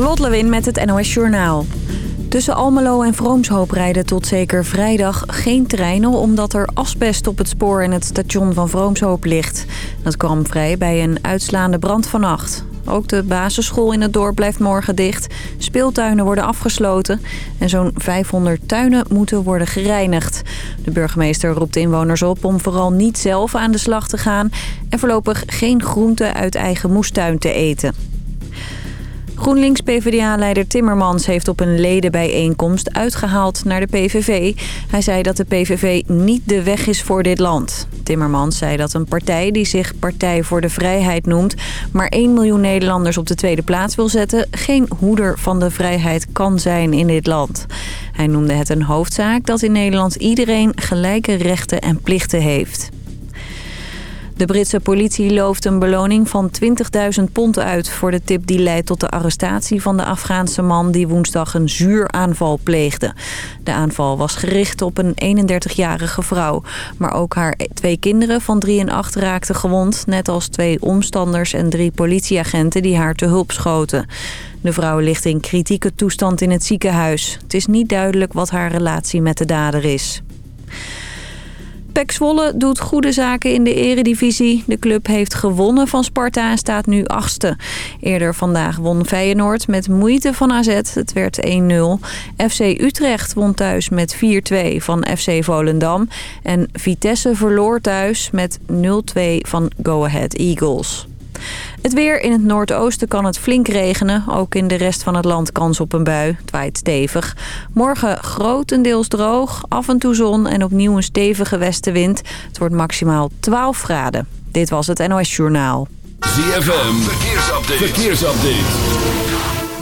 Lot Lewin met het NOS Journaal. Tussen Almelo en Vroomshoop rijden tot zeker vrijdag geen treinen... omdat er asbest op het spoor in het station van Vroomshoop ligt. Dat kwam vrij bij een uitslaande brand vannacht. Ook de basisschool in het dorp blijft morgen dicht. Speeltuinen worden afgesloten. En zo'n 500 tuinen moeten worden gereinigd. De burgemeester roept inwoners op om vooral niet zelf aan de slag te gaan... en voorlopig geen groenten uit eigen moestuin te eten. GroenLinks-PVDA-leider Timmermans heeft op een ledenbijeenkomst uitgehaald naar de PVV. Hij zei dat de PVV niet de weg is voor dit land. Timmermans zei dat een partij die zich Partij voor de Vrijheid noemt... maar 1 miljoen Nederlanders op de tweede plaats wil zetten... geen hoeder van de vrijheid kan zijn in dit land. Hij noemde het een hoofdzaak dat in Nederland iedereen gelijke rechten en plichten heeft. De Britse politie looft een beloning van 20.000 pond uit... voor de tip die leidt tot de arrestatie van de Afghaanse man... die woensdag een zuuraanval pleegde. De aanval was gericht op een 31-jarige vrouw. Maar ook haar twee kinderen van 3 en 8 raakten gewond... net als twee omstanders en drie politieagenten die haar te hulp schoten. De vrouw ligt in kritieke toestand in het ziekenhuis. Het is niet duidelijk wat haar relatie met de dader is. Pek Zwolle doet goede zaken in de eredivisie. De club heeft gewonnen van Sparta en staat nu achtste. Eerder vandaag won Feyenoord met moeite van AZ. Het werd 1-0. FC Utrecht won thuis met 4-2 van FC Volendam. En Vitesse verloor thuis met 0-2 van Go Ahead Eagles. Het weer in het noordoosten kan het flink regenen. Ook in de rest van het land kans op een bui. Het waait stevig. Morgen grotendeels droog, af en toe zon en opnieuw een stevige westenwind. Het wordt maximaal 12 graden. Dit was het NOS Journaal. ZFM, verkeersupdate. verkeersupdate.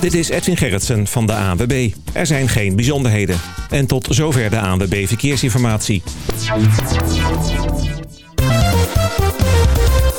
Dit is Edwin Gerritsen van de ANWB. Er zijn geen bijzonderheden. En tot zover de ANWB Verkeersinformatie.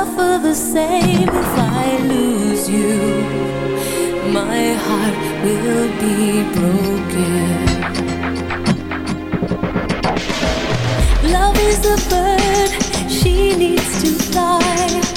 suffer the same if I lose you. My heart will be broken. Love is a bird, she needs to fly.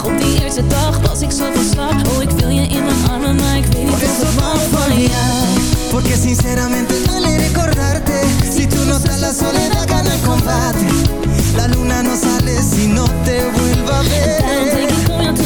Zag op die eerste dag Was ik zo van slag. Oh, ik wil je in mijn armen Maar ik weet niet of ik mag van jou. Porque sinceramente duele recordarte. Si tú no estás la soledad gana el combate. La luna no sale si no te vuelva a ver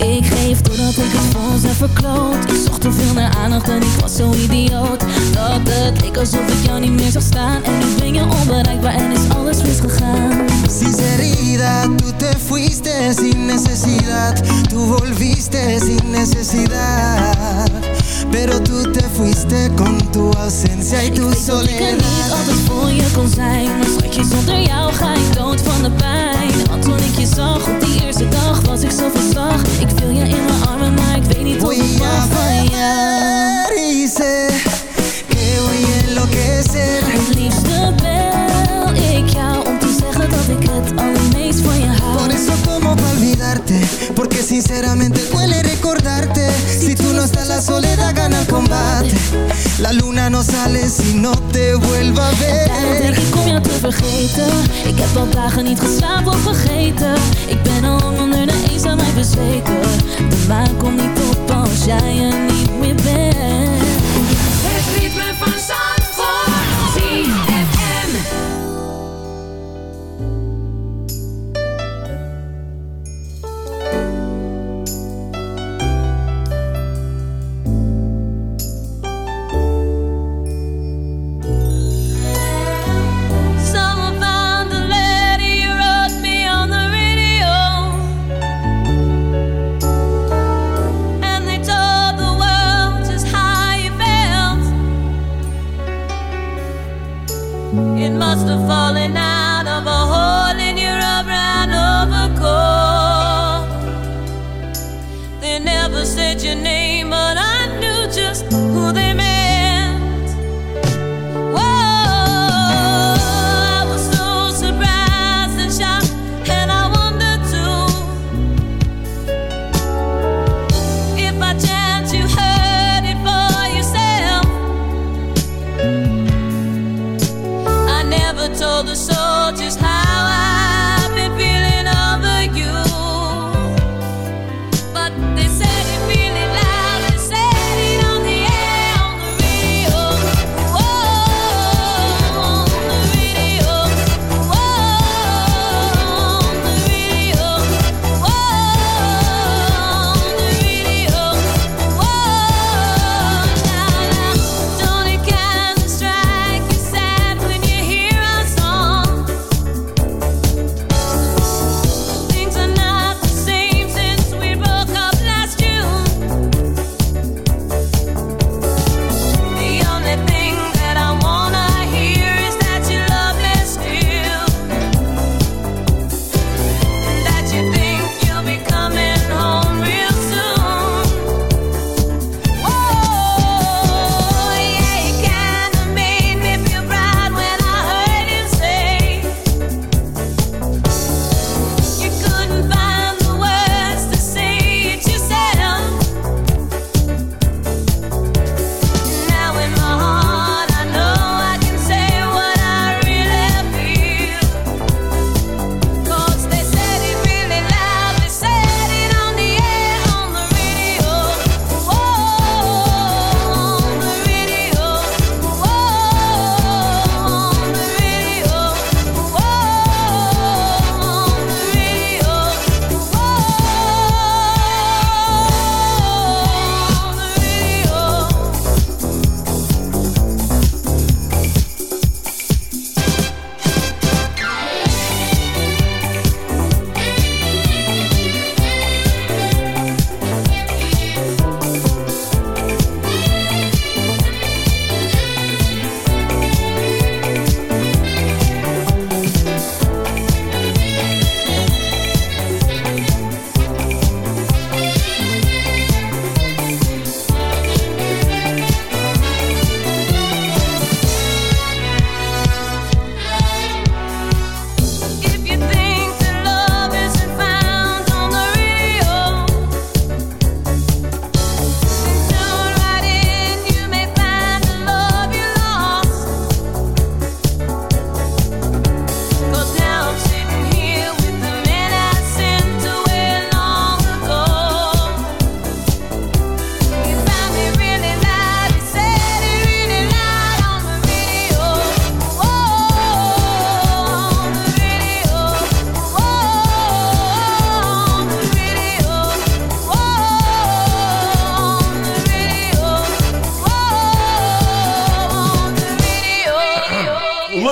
Ik geef doordat ik het ons heb verkloot. Ik zocht te veel naar aandacht en ik was zo idioot. Dat het leek alsof ik jou niet meer zag staan. En nu ben je onbereikbaar en is alles misgegaan. Sinceridad, tú te fuiste sin necesidad. Tú volviste sin necesidad. Pero tú te fuiste con tu ausencia y Ik tu weet dat ik er niet soledad. altijd voor je kon zijn. Maar schatje, zonder jou ga ik dood van de pijn. Want toen ik je zag. Op die eerste dag was ik zo van slag. Ik wil je in mijn armen, maar ik weet niet of ik mag van jou sé que voy a enloquecer. Het liefste bel ik jou het allermeest van je hou Por eso como pa olvidarte? Porque sinceramente duele recordarte. Si tú no estás la soledad gana el combate. La luna no sale si no te vuelva a Daarom denk ver ik om jou te vergeten. Ik heb al dagen niet geslapen of vergeten. Ik ben al onder de mij bezweken. De maan komt niet op als jij er niet meer bent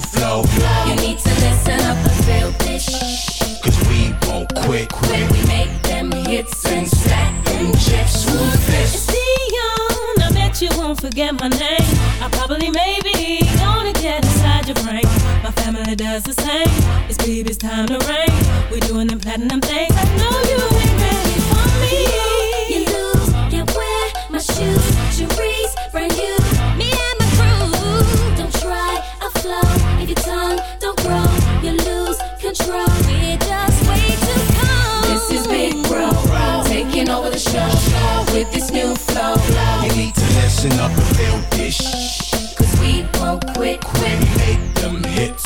flow. You need to listen up and feel this. Cause we won't quit. When we make them hits and stack them chips, who's this? Dion, I bet you won't forget my name. I probably, maybe, gonna get inside your brain. My family does the same. It's baby's time to reign. We're doing them platinum things. I know you with this new flow. You need to listen up and feel this. Cause we won't quit, quit. Make them hits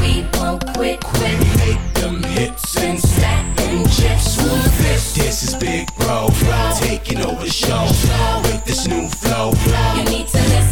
We won't quit, quit. Make them hits And stack them chips, who's this? This is Big Bro, taking over the show with this new flow. You need to listen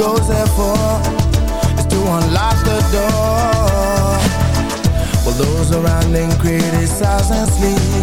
Goes there for is to unlock the door. While those around him criticize and sleep.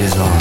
is on.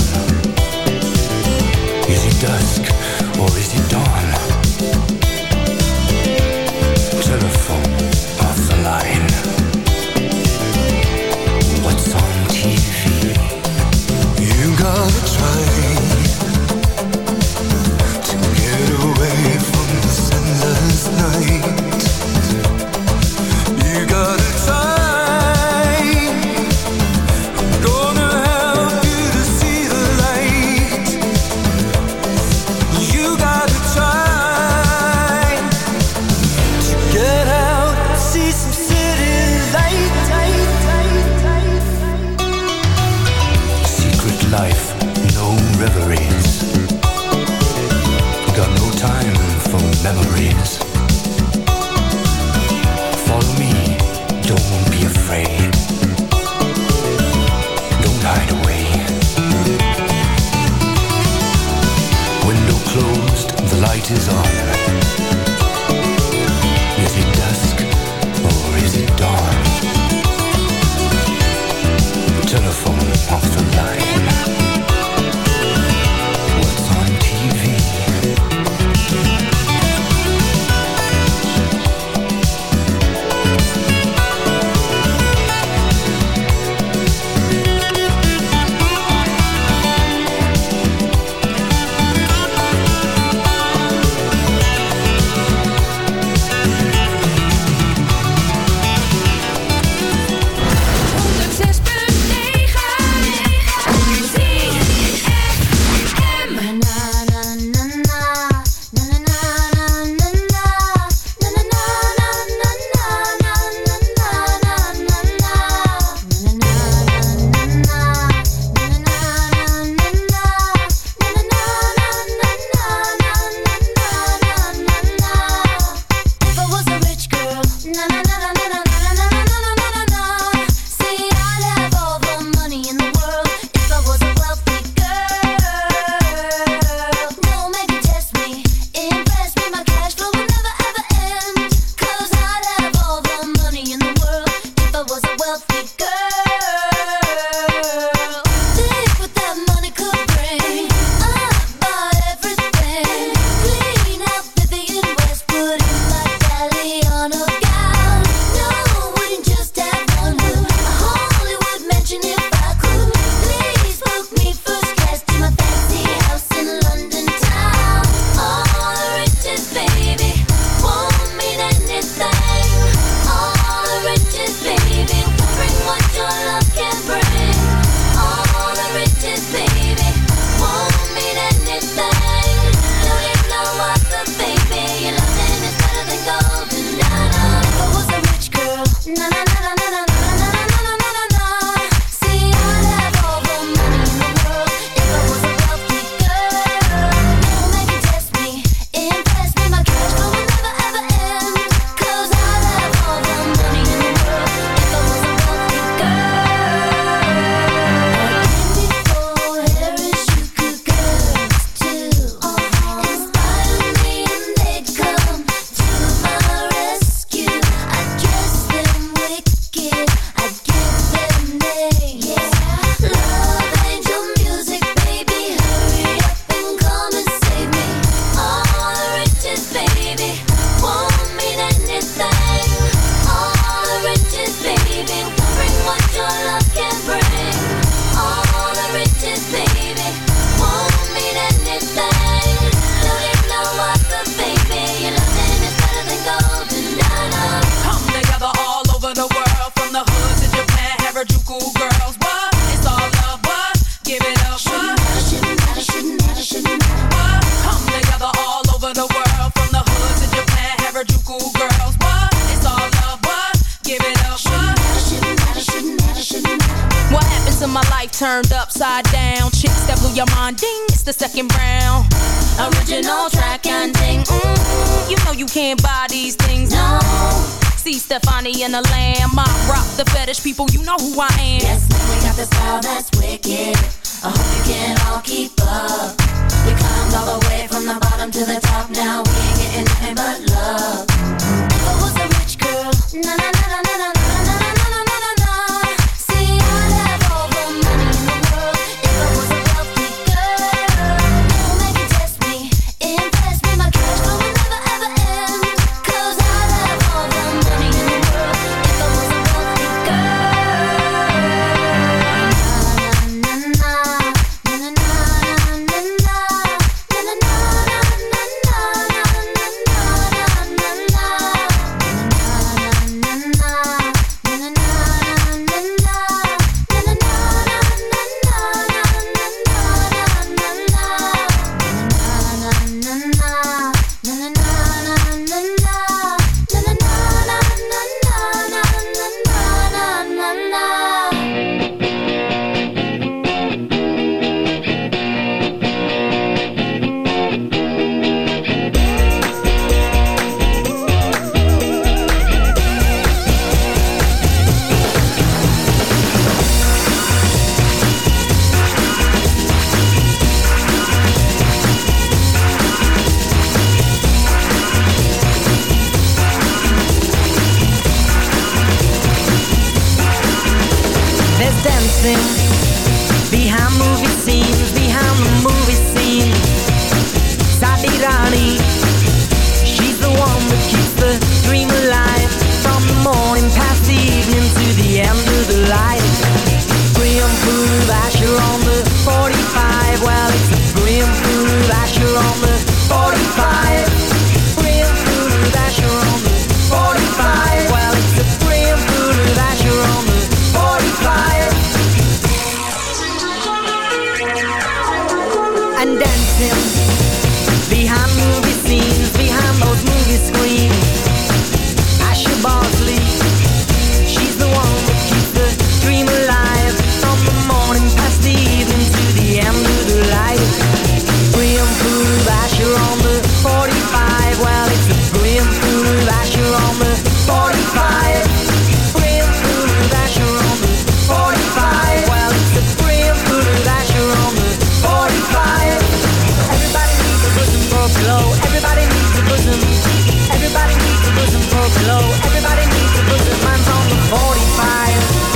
Everybody needs to put their minds on the 45.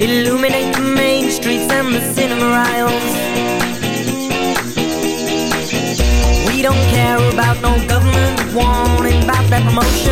Illuminate the main streets and the cinema aisles We don't care about no government warning About that promotion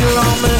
you're on the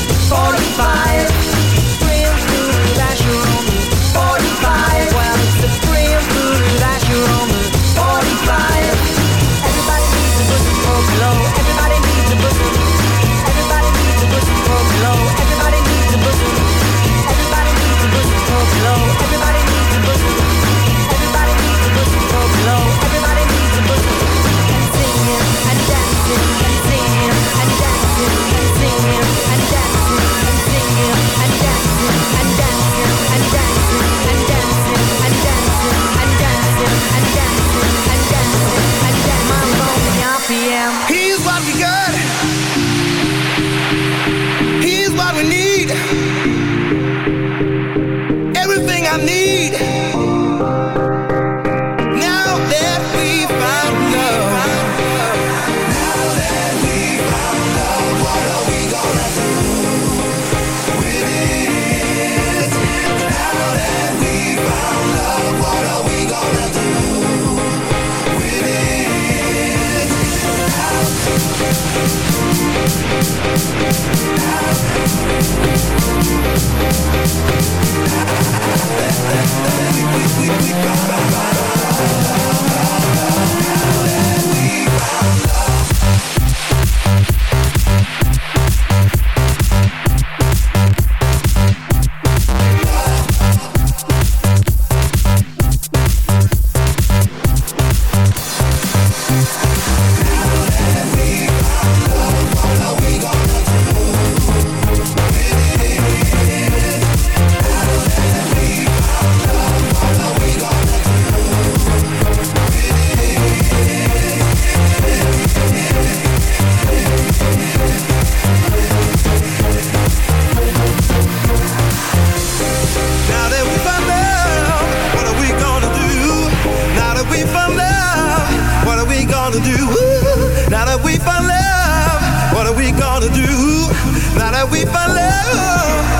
are we gonna do now that we found love?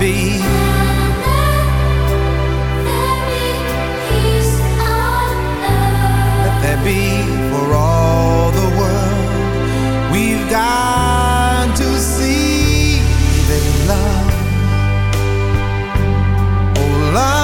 be. Let there be for all the world. We've got to see that love, oh love.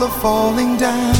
Of are falling down.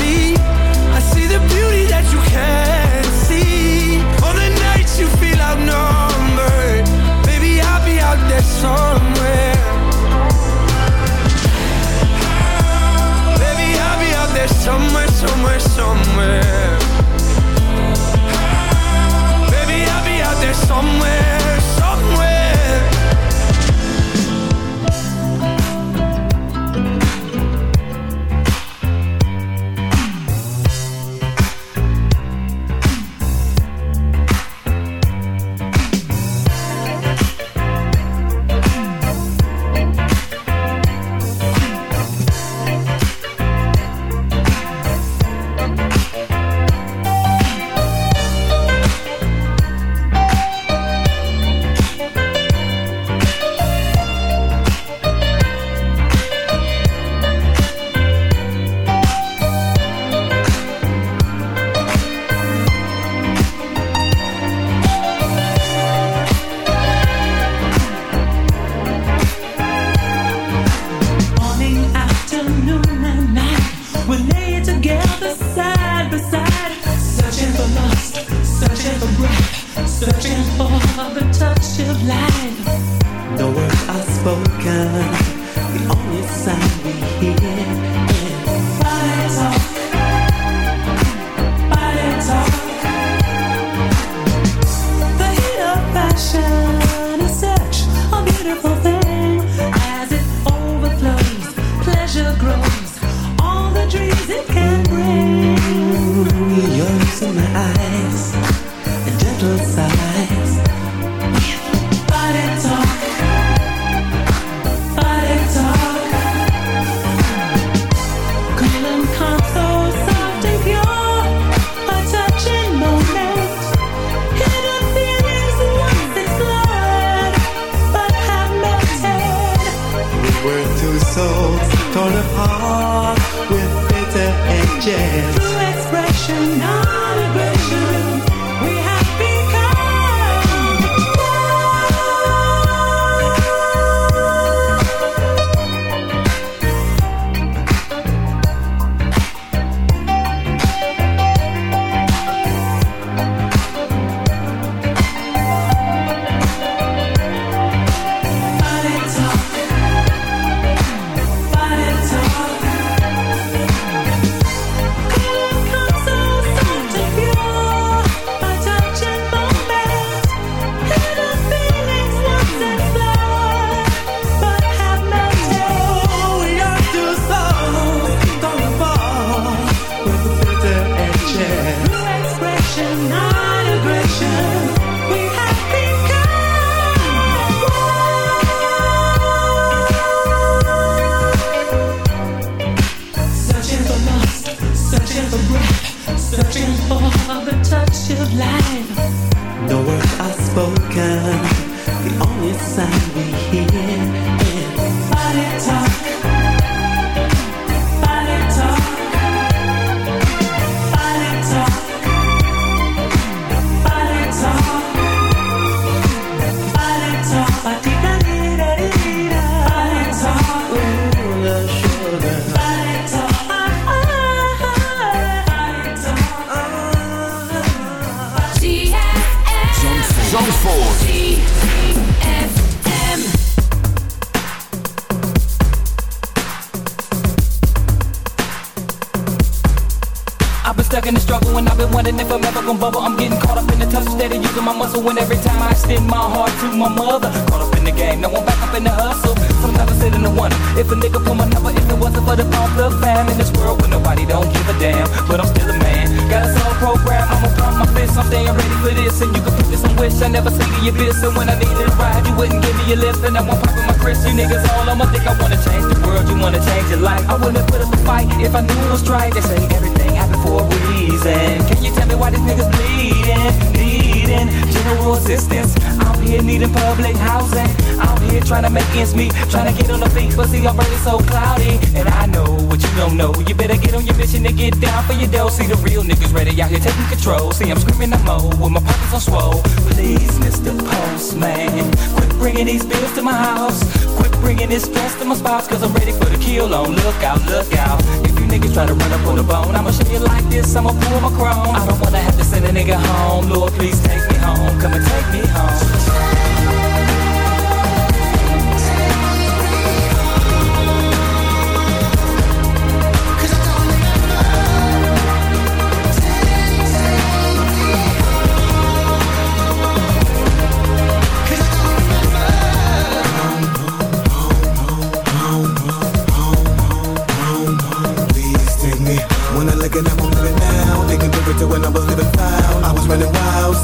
Please, Mr. Postman, quit bringing these bills to my house. Quit bringing this stress to my spouse, cause I'm ready for the kill on. Look out, look out. If you niggas try to run up on the bone, I'ma show you like this, I'ma pull my chrome. I don't wanna have to send a nigga home. Lord, please take me home. Come and take me home.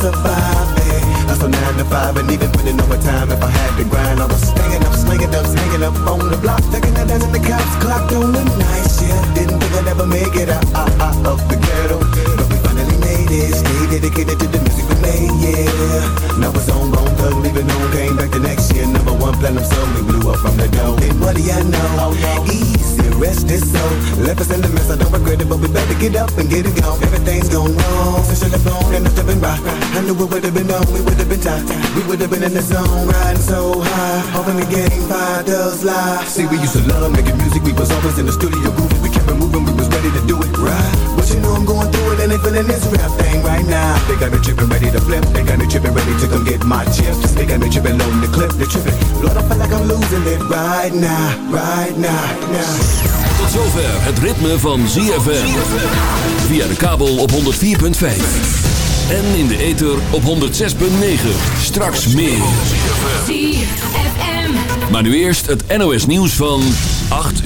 Surviving. Hustle nine to five and even putting overtime if I had to grind. I was staying up, slinging up, hanging up on the block. Taking the dance at the cops clocked on the night shift. Didn't think I'd ever make it out, out, out of the ghetto. But we finally made it. Stay dedicated to the music we made, yeah. Now it's on, bone thug, leaving on. Came back the next year. Number one platinum song. We blew up from the dough. And what do you know? Oh, Easy, rest is so. Left us in the mess, I don't regret it, but we better get up and get it gone. Everything's gone wrong. Since you left alone and nothing been right. I knew it would have been on, we would have been tight. We would have been in the zone, riding so high. Hoping the game five does lie. See, we used to love making music, we was always in the studio grooving. Moving, we was ready to do it right. But you know I'm going through it and they feeling this rap thing right now. They got me tripping, ready to flip. They got me tripping, ready to come get my chips. They got me tripping, loading the clip. They tripping. Lord, I feel like I'm losing it right now, right now, now. Tot zover het ritme van ZFM. Via de kabel op 104.5. En in de ether op 106.9. Straks meer. ZFM. Maar nu eerst het NOS nieuws van 8 uur.